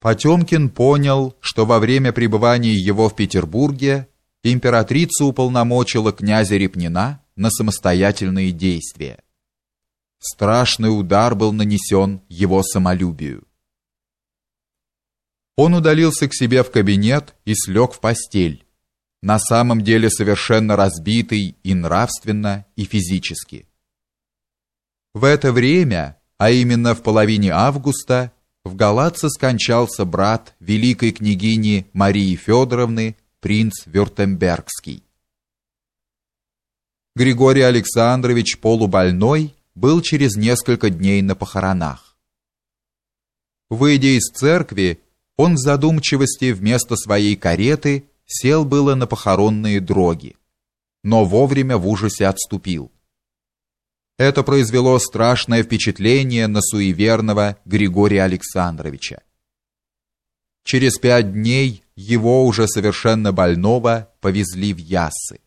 Потемкин понял, что во время пребывания его в Петербурге императрица уполномочила князя Репнина на самостоятельные действия. Страшный удар был нанесен его самолюбию. Он удалился к себе в кабинет и слег в постель, на самом деле совершенно разбитый и нравственно, и физически. В это время, а именно в половине августа, в Галатце скончался брат великой княгини Марии Федоровны, принц Вюртембергский. Григорий Александрович полубольной был через несколько дней на похоронах. Выйдя из церкви, он в задумчивости вместо своей кареты сел было на похоронные дроги, но вовремя в ужасе отступил. Это произвело страшное впечатление на суеверного Григория Александровича. Через пять дней его уже совершенно больного повезли в Яссы.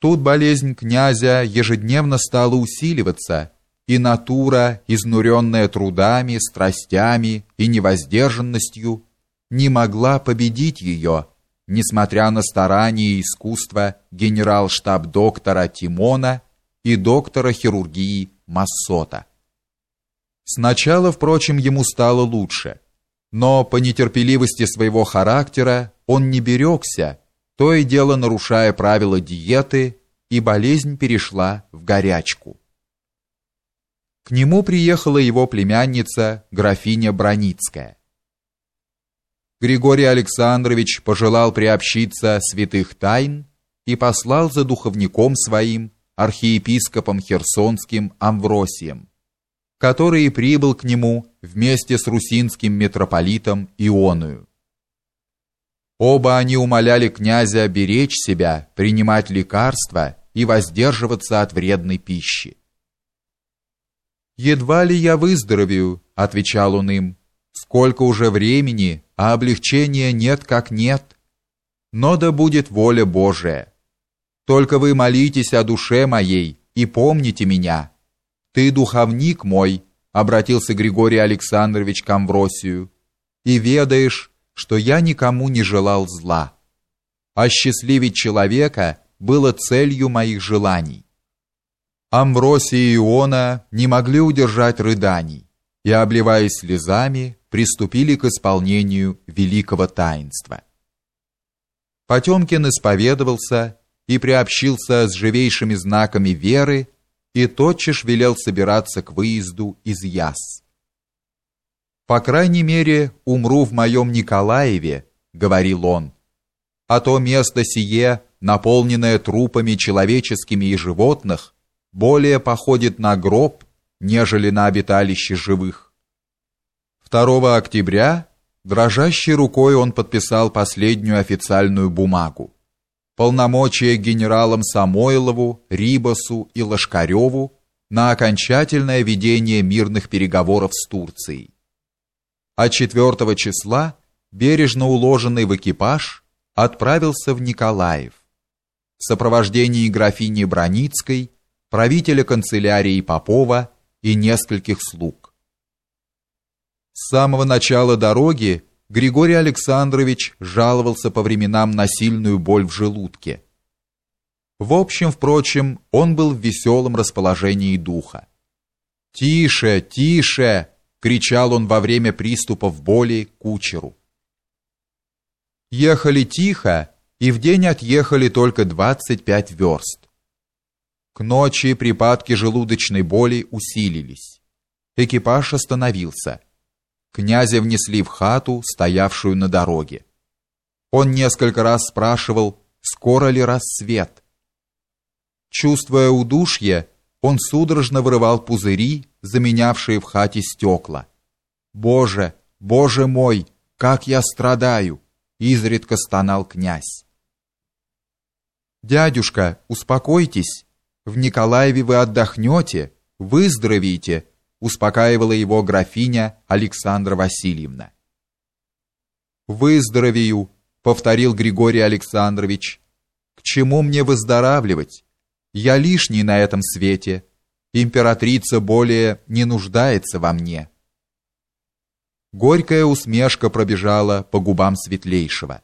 Тут болезнь князя ежедневно стала усиливаться, и натура, изнуренная трудами, страстями и невоздержанностью, не могла победить ее, несмотря на старания и искусство генерал-штаб-доктора Тимона и доктора хирургии Массота. Сначала, впрочем, ему стало лучше, но по нетерпеливости своего характера он не берегся, то и дело нарушая правила диеты, и болезнь перешла в горячку. К нему приехала его племянница, графиня Броницкая. Григорий Александрович пожелал приобщиться святых тайн и послал за духовником своим, архиепископом Херсонским Амвросием, который прибыл к нему вместе с русинским митрополитом Ионою. Оба они умоляли князя беречь себя, принимать лекарства и воздерживаться от вредной пищи. «Едва ли я выздоровею», — отвечал он им, — «сколько уже времени, а облегчения нет как нет. Но да будет воля Божия. Только вы молитесь о душе моей и помните меня. Ты духовник мой, обратился Григорий Александрович к Амвросию, и ведаешь, что я никому не желал зла. Осчастливить человека было целью моих желаний. Амвросий и Иона не могли удержать рыданий и, обливаясь слезами, приступили к исполнению великого таинства. Потемкин исповедовался и приобщился с живейшими знаками веры и тотчас велел собираться к выезду из Яс. По крайней мере, умру в моем Николаеве, говорил он. А то место сие, наполненное трупами человеческими и животных, более походит на гроб, нежели на обиталище живых. 2 октября дрожащей рукой он подписал последнюю официальную бумагу. Полномочия генералам Самойлову, Рибасу и Лошкареву на окончательное ведение мирных переговоров с Турцией а 4 числа, бережно уложенный в экипаж, отправился в Николаев. В сопровождении графини Броницкой, правителя канцелярии Попова и нескольких слуг. С самого начала дороги Григорий Александрович жаловался по временам на сильную боль в желудке. В общем, впрочем, он был в веселом расположении духа. «Тише, тише!» кричал он во время приступов боли кучеру. Ехали тихо, и в день отъехали только 25 верст. К ночи припадки желудочной боли усилились. Экипаж остановился. Князя внесли в хату, стоявшую на дороге. Он несколько раз спрашивал, скоро ли рассвет. Чувствуя удушье, он судорожно вырывал пузыри, заменявшие в хате стекла. «Боже, Боже мой, как я страдаю!» — изредка стонал князь. «Дядюшка, успокойтесь. В Николаеве вы отдохнете, выздоровеете», — успокаивала его графиня Александра Васильевна. «Выздоровею», — повторил Григорий Александрович. «К чему мне выздоравливать? Я лишний на этом свете. Императрица более не нуждается во мне. Горькая усмешка пробежала по губам светлейшего.